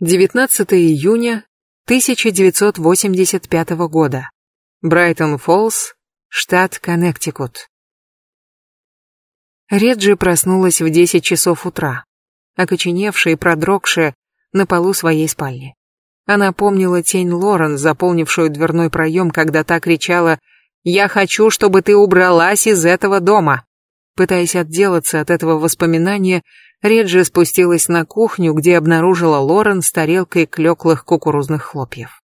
19 июня 1985 года. Брайтон-Фоллс, штат Коннектикут. Реджи проснулась в 10 часов утра, окоченевшая и продрогшая на полу своей спальни. Она помнила тень Лорен, заполнившую дверной проем, когда та кричала «Я хочу, чтобы ты убралась из этого дома!». Пытаясь отделаться от этого воспоминания, Реджи спустилась на кухню, где обнаружила Лорен с тарелкой клеклых кукурузных хлопьев.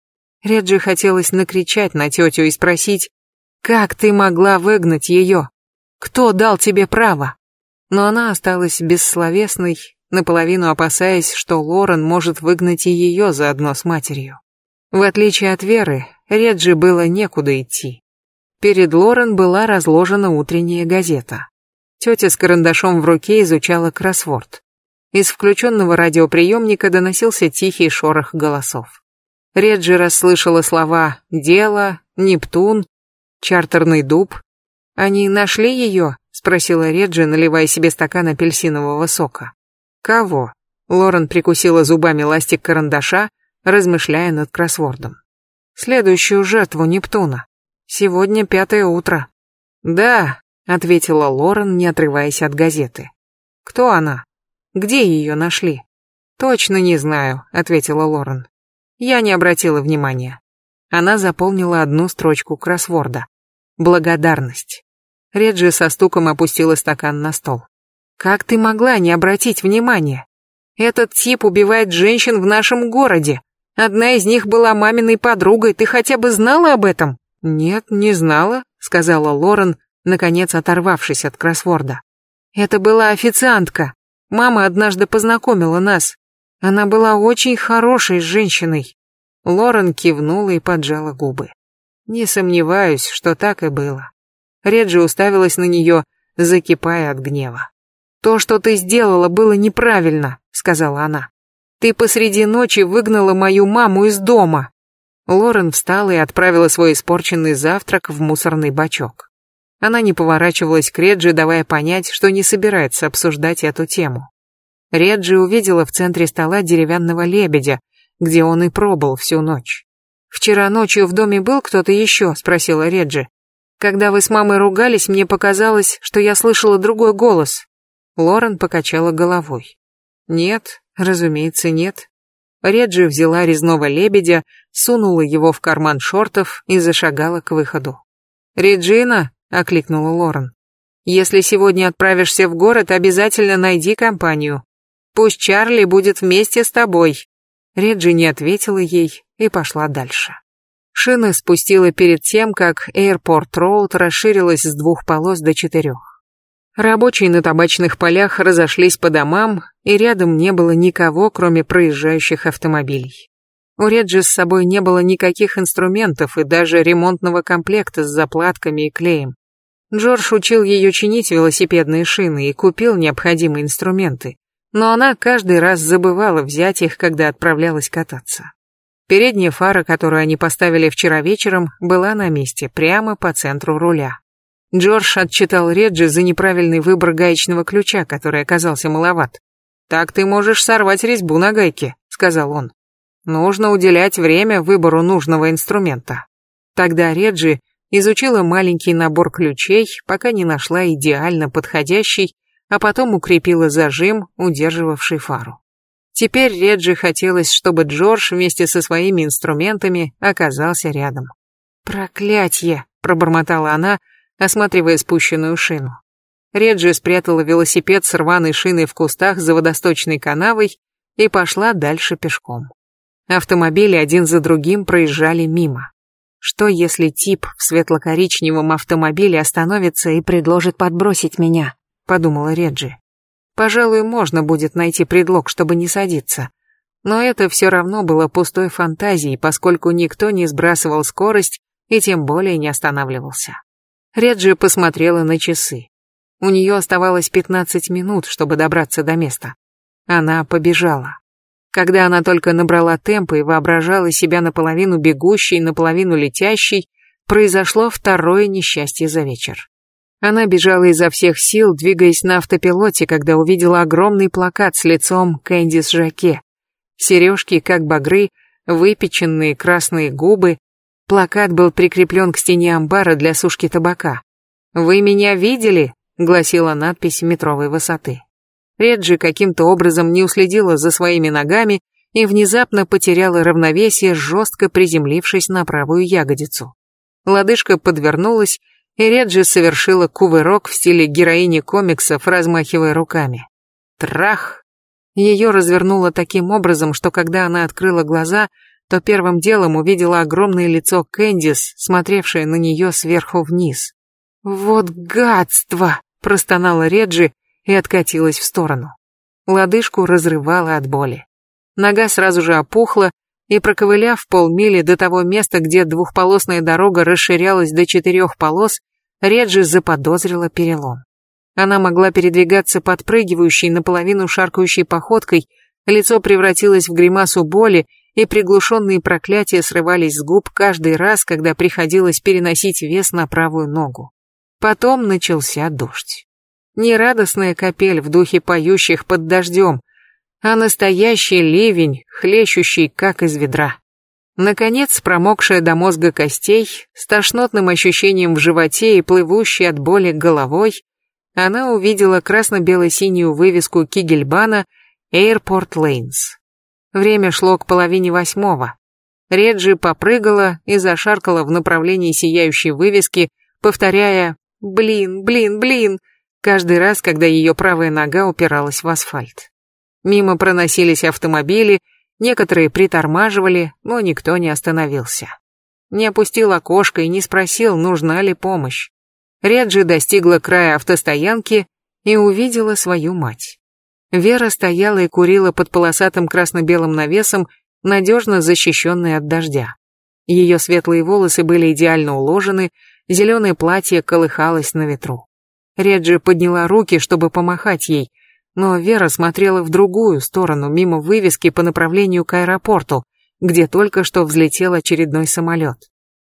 Реджи хотелось накричать на тетю и спросить, «Как ты могла выгнать ее? Кто дал тебе право?» Но она осталась бессловесной, наполовину опасаясь, что Лорен может выгнать и ее заодно с матерью. В отличие от Веры, Реджи было некуда идти. Перед Лорен была разложена утренняя газета. Тетя с карандашом в руке изучала кроссворд. Из включенного радиоприемника доносился тихий шорох голосов. Реджи расслышала слова «дело», «Нептун», «чартерный дуб». «Они нашли ее?» — спросила Реджи, наливая себе стакан апельсинового сока. «Кого?» — Лорен прикусила зубами ластик карандаша, размышляя над кроссвордом. «Следующую жертву Нептуна. Сегодня пятое утро». «Да, ответила Лорен, не отрываясь от газеты. Кто она? Где ее нашли? Точно не знаю, ответила Лорен. Я не обратила внимания. Она заполнила одну строчку кроссворда. Благодарность. Реджи со стуком опустила стакан на стол. Как ты могла не обратить внимания? Этот тип убивает женщин в нашем городе. Одна из них была маминой подругой. Ты хотя бы знала об этом? Нет, не знала, сказала Лорен, наконец оторвавшись от кроссворда. Это была официантка. Мама однажды познакомила нас. Она была очень хорошей женщиной. Лорен кивнула и поджала губы. Не сомневаюсь, что так и было. Реджи уставилась на нее, закипая от гнева. «То, что ты сделала, было неправильно», — сказала она. «Ты посреди ночи выгнала мою маму из дома». Лорен встала и отправила свой испорченный завтрак в мусорный бачок. Она не поворачивалась к Реджи, давая понять, что не собирается обсуждать эту тему. Реджи увидела в центре стола деревянного лебедя, где он и пробыл всю ночь. «Вчера ночью в доме был кто-то еще?» — спросила Реджи. «Когда вы с мамой ругались, мне показалось, что я слышала другой голос». Лорен покачала головой. «Нет, разумеется, нет». Реджи взяла резного лебедя, сунула его в карман шортов и зашагала к выходу. «Реджина!» — окликнула Лорен. «Если сегодня отправишься в город, обязательно найди компанию. Пусть Чарли будет вместе с тобой». Реджи не ответила ей и пошла дальше. Шина спустила перед тем, как Airport Road расширилась с двух полос до четырех. Рабочие на табачных полях разошлись по домам, и рядом не было никого, кроме проезжающих автомобилей. У Реджи с собой не было никаких инструментов и даже ремонтного комплекта с заплатками и клеем. Джордж учил ее чинить велосипедные шины и купил необходимые инструменты, но она каждый раз забывала взять их, когда отправлялась кататься. Передняя фара, которую они поставили вчера вечером, была на месте, прямо по центру руля. Джордж отчитал Реджи за неправильный выбор гаечного ключа, который оказался маловат. «Так ты можешь сорвать резьбу на гайке», — сказал он. Нужно уделять время выбору нужного инструмента. Тогда Реджи изучила маленький набор ключей, пока не нашла идеально подходящий, а потом укрепила зажим, удерживавший фару. Теперь Реджи хотелось, чтобы Джордж вместе со своими инструментами оказался рядом. «Проклятье!» — пробормотала она, осматривая спущенную шину. Реджи спрятала велосипед с рваной шиной в кустах за водосточной канавой и пошла дальше пешком. Автомобили один за другим проезжали мимо. Что если тип в светло-коричневом автомобиле остановится и предложит подбросить меня, подумала Реджи. Пожалуй, можно будет найти предлог, чтобы не садиться. Но это все равно было пустой фантазией, поскольку никто не сбрасывал скорость и тем более не останавливался. Реджи посмотрела на часы. У нее оставалось 15 минут, чтобы добраться до места. Она побежала. Когда она только набрала темпа и воображала себя наполовину бегущей, наполовину летящей, произошло второе несчастье за вечер. Она бежала изо всех сил, двигаясь на автопилоте, когда увидела огромный плакат с лицом Кэндис Жаке. Сережки, как багры, выпеченные красные губы. Плакат был прикреплен к стене амбара для сушки табака. «Вы меня видели?» — гласила надпись метровой высоты. Реджи каким-то образом не уследила за своими ногами и внезапно потеряла равновесие, жестко приземлившись на правую ягодицу. Лодыжка подвернулась, и Реджи совершила кувырок в стиле героини комиксов, размахивая руками. Трах! Ее развернуло таким образом, что когда она открыла глаза, то первым делом увидела огромное лицо Кэндис, смотревшее на нее сверху вниз. «Вот гадство!» – простонала Реджи и откатилась в сторону. Лодыжку разрывала от боли. Нога сразу же опухла, и проковыляв полмили до того места, где двухполосная дорога расширялась до четырех полос, Реджи заподозрила перелом. Она могла передвигаться подпрыгивающей, наполовину шаркающей походкой, лицо превратилось в гримасу боли, и приглушенные проклятия срывались с губ каждый раз, когда приходилось переносить вес на правую ногу. Потом начался дождь. Не радостная капель в духе поющих под дождем, а настоящий ливень, хлещущий как из ведра. Наконец, промокшая до мозга костей, с тошнотным ощущением в животе и плывущей от боли головой, она увидела красно-бело-синюю вывеску Кигельбана Airport Lanes. Время шло к половине восьмого. Реджи попрыгала и зашаркала в направлении сияющей вывески, повторяя «блин, блин, блин», каждый раз, когда ее правая нога упиралась в асфальт. Мимо проносились автомобили, некоторые притормаживали, но никто не остановился. Не опустил окошко и не спросил, нужна ли помощь. Реджи достигла края автостоянки и увидела свою мать. Вера стояла и курила под полосатым красно-белым навесом, надежно защищенной от дождя. Ее светлые волосы были идеально уложены, зеленое платье колыхалось на ветру. Реджи подняла руки, чтобы помахать ей, но Вера смотрела в другую сторону, мимо вывески по направлению к аэропорту, где только что взлетел очередной самолет.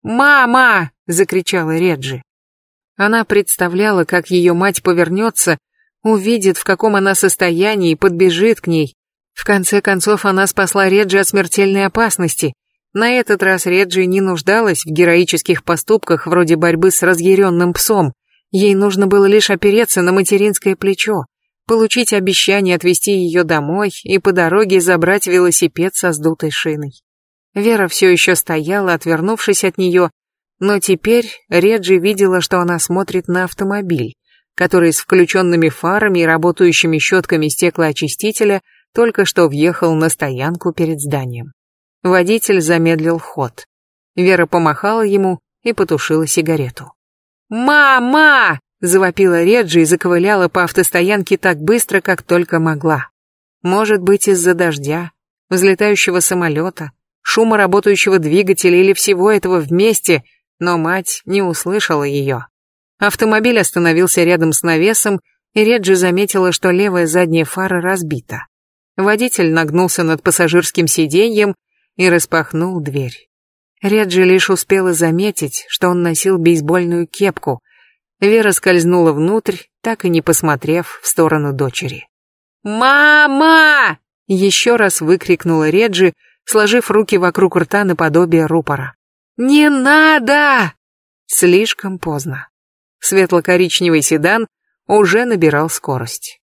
«Мама!» — закричала Реджи. Она представляла, как ее мать повернется, увидит, в каком она состоянии, и подбежит к ней. В конце концов, она спасла Реджи от смертельной опасности. На этот раз Реджи не нуждалась в героических поступках вроде борьбы с разъяренным псом. Ей нужно было лишь опереться на материнское плечо, получить обещание отвезти ее домой и по дороге забрать велосипед со сдутой шиной. Вера все еще стояла, отвернувшись от нее, но теперь Реджи видела, что она смотрит на автомобиль, который с включенными фарами и работающими щетками стеклоочистителя только что въехал на стоянку перед зданием. Водитель замедлил ход. Вера помахала ему и потушила сигарету. «Мама!» Завопила Реджи и заковыляла по автостоянке так быстро, как только могла. Может быть, из-за дождя, взлетающего самолета, шума работающего двигателя или всего этого вместе, но мать не услышала ее. Автомобиль остановился рядом с навесом, и Реджи заметила, что левая задняя фара разбита. Водитель нагнулся над пассажирским сиденьем и распахнул дверь. Реджи лишь успела заметить, что он носил бейсбольную кепку, Вера скользнула внутрь, так и не посмотрев в сторону дочери. «Мама!» — еще раз выкрикнула Реджи, сложив руки вокруг рта наподобие рупора. «Не надо!» Слишком поздно. Светло-коричневый седан уже набирал скорость.